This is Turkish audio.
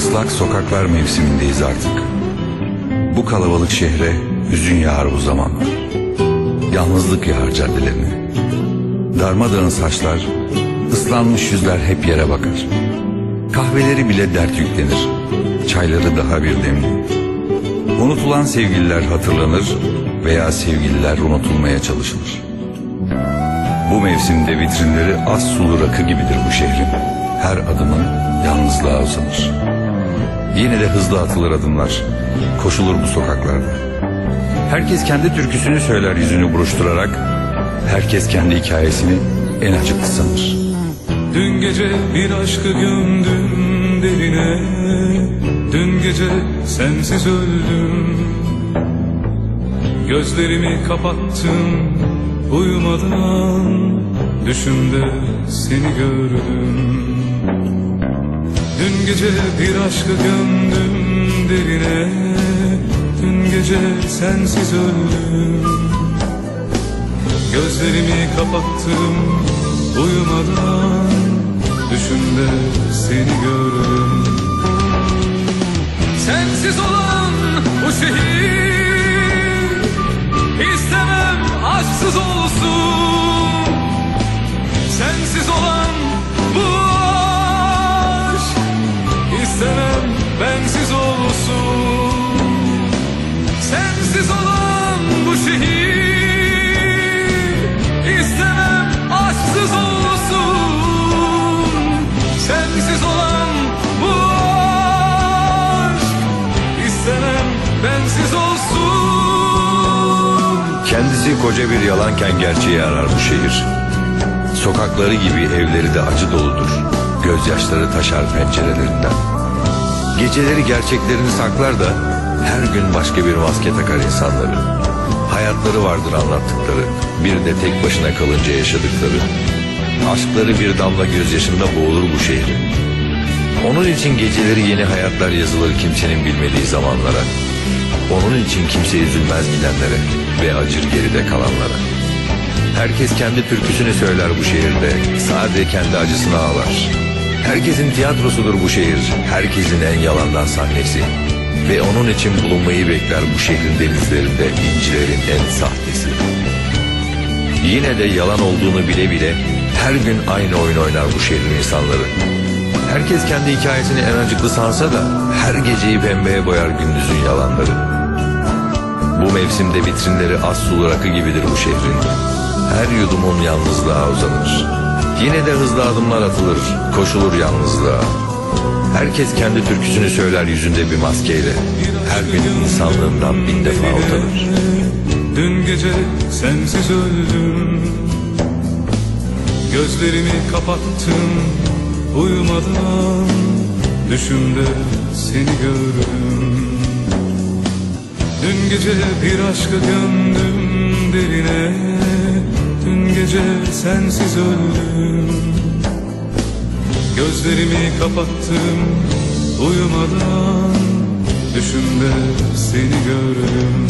Islak sokaklar mevsimindeyiz artık. Bu kalabalık şehre hüzün yağar bu zamanlar. Yalnızlık yağar caddelerine. Darmadağın saçlar, ıslanmış yüzler hep yere bakar. Kahveleri bile dert yüklenir. Çayları daha bir demli. Unutulan sevgililer hatırlanır veya sevgililer unutulmaya çalışılır. Bu mevsimde vitrinleri az sulu rakı gibidir bu şehrin. Her adımın yalnızlığa uzanır. Yine de hızlı atılır adımlar. Koşulur bu sokaklarda. Herkes kendi türküsünü söyler yüzünü buruşturarak. Herkes kendi hikayesini en acıklı sanır. Dün gece bir aşkı gömdüm derine Dün gece sensiz öldüm Gözlerimi kapattım uyumadan Düşümde seni gördüm gece bir aşkı gömdüm derine. Dün gece sensiz öldüm. Gözlerimi kapattım uyumadan. Düşümde seni gördüm Kendisi koca bir yalanken gerçeği arar bu şehir. Sokakları gibi evleri de acı doludur. Gözyaşları taşar pencerelerinden. Geceleri gerçeklerini saklar da her gün başka bir maske takar insanları. Hayatları vardır anlattıkları. Bir de tek başına kalınca yaşadıkları. Aşkları bir damla gözyaşında boğulur bu şehrin. Onun için geceleri yeni hayatlar yazılır kimsenin bilmediği zamanlara. Onun için kimse üzülmez gidenlere ve acır geride kalanlara. Herkes kendi türküsünü söyler bu şehirde, sadece kendi acısını ağlar. Herkesin tiyatrosudur bu şehir, herkesin en yalandan sahnesi. Ve onun için bulunmayı bekler bu şehrin denizlerinde incilerin en sahtesi. Yine de yalan olduğunu bile bile her gün aynı oyun oynar bu şehrin insanları. Herkes kendi hikayesini en acıklı sansa da her geceyi pembeye boyar gündüzün yalanları. Bu mevsimde vitrinleri az sulu rakı gibidir bu şehrin. Her yudumun yalnızlığa uzanır. Yine de hızlı adımlar atılır, koşulur yalnızlığa. Herkes kendi türküsünü söyler yüzünde bir maskeyle. Her gün insanlığından bin defa utanır. Dün gece sensiz öldüm Gözlerimi kapattım uyumadan Düşümde seni gördüm gece bir aşkı gömdüm derine. Dün gece sensiz öldüm. Gözlerimi kapattım uyumadan. Düşümde seni gördüm